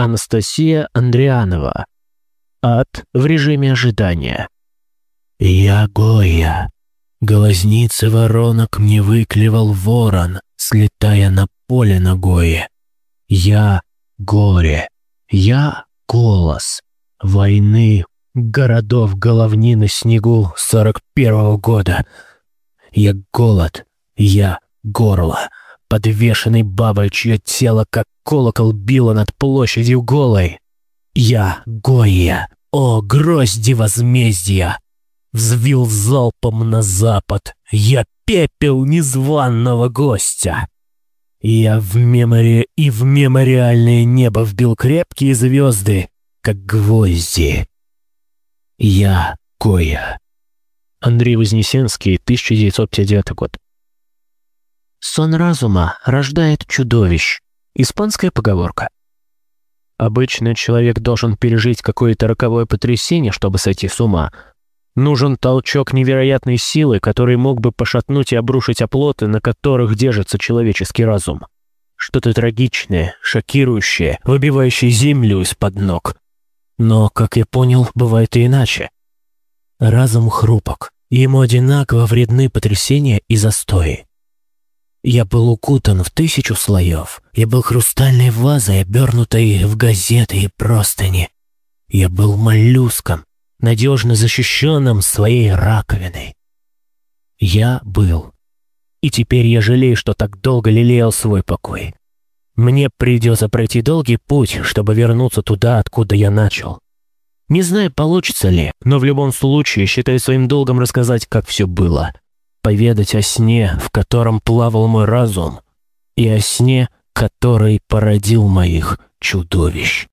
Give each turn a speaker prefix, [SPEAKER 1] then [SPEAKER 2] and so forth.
[SPEAKER 1] Анастасия Андрианова. Ад в режиме ожидания.
[SPEAKER 2] «Я Гоя. Глазницы воронок мне выклевал ворон, слетая на поле ногое. Я горе. Я голос. Войны городов головни на снегу сорок первого года. Я голод. Я горло подвешенной бабой, чье тело, как колокол, било над площадью голой. Я, Гоя, о, грозди возмездия! Взвил залпом на запад, я пепел незваного гостя. Я в мемори и в мемориальное небо вбил крепкие звезды, как гвозди. Я Гоя.
[SPEAKER 1] Андрей Вознесенский, 1959 год. Сон разума рождает чудовищ. Испанская поговорка. Обычно человек должен пережить какое-то роковое потрясение, чтобы сойти с ума. Нужен толчок невероятной силы, который мог бы пошатнуть и обрушить оплоты, на которых держится человеческий разум. Что-то трагичное, шокирующее, выбивающее землю из-под ног. Но, как я понял, бывает и иначе. Разум хрупок, ему одинаково вредны потрясения и застои. Я был укутан в тысячу слоев. Я был хрустальной вазой, обернутой в газеты и простыни. Я был моллюском, надежно защищенным своей раковиной. Я был. И теперь я жалею, что так долго лелеял свой покой. Мне придется пройти долгий путь, чтобы вернуться туда, откуда я начал. Не знаю, получится ли, но в любом случае считаю своим долгом рассказать, как все было поведать о сне, в котором плавал мой разум, и о сне, который породил моих чудовищ.